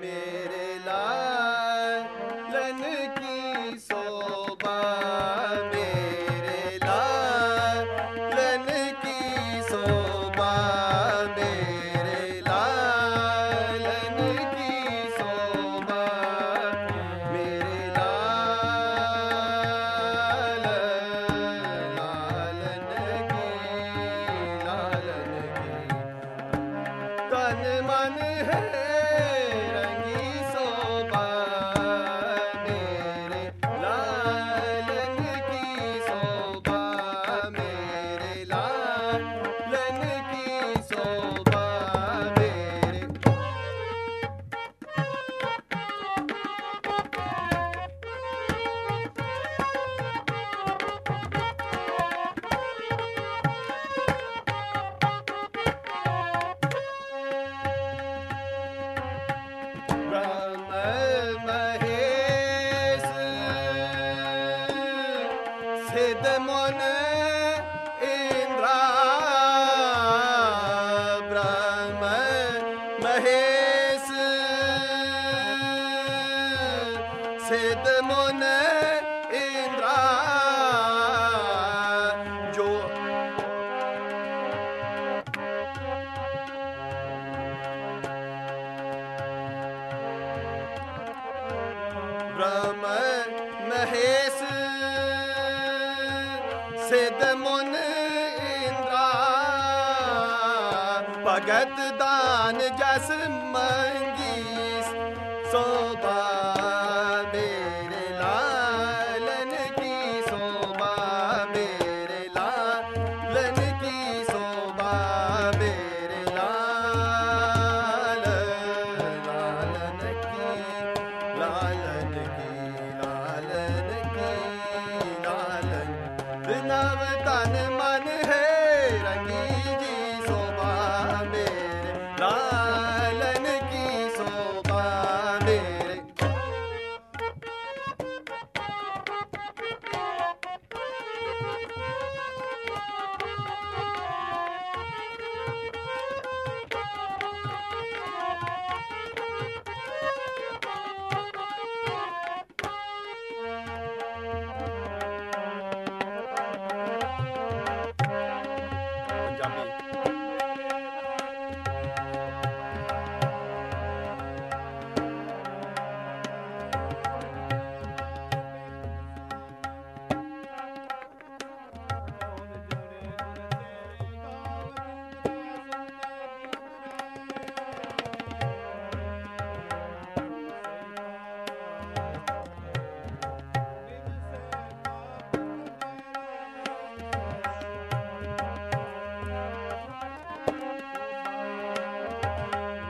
ਮੇਰੇ ਲਾਲਨ ਕੀ ਸੋਭਾ ਮੇਰੇ ਲਾਲਨ ਕੀ ਸੋਭਾ ਮੇਰੇ ਲਾਲਨ ਕੀ ਸੋਭਾ ਮੇਰੇ ਲਾਲਨ ਕੀ ਲਾਲਨ ਤਨ ਮਨ ਸਿਧ ਮਨ ਇੰਦਰਾ। ਭਗਤ ਦਾਨ ਜਸ ਮੈਂ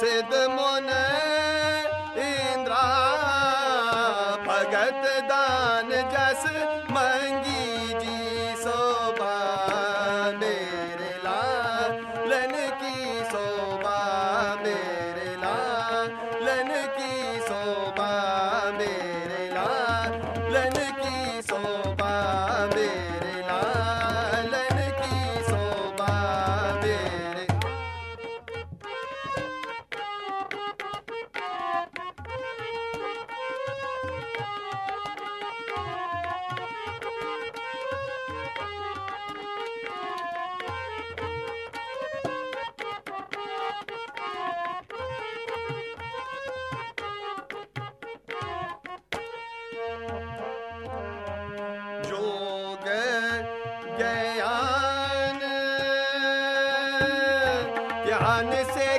ਸਿਧ ਮਨ ਇੰਦਰਾ ਭਗਤ ਦਾਨ ਜਸ जान से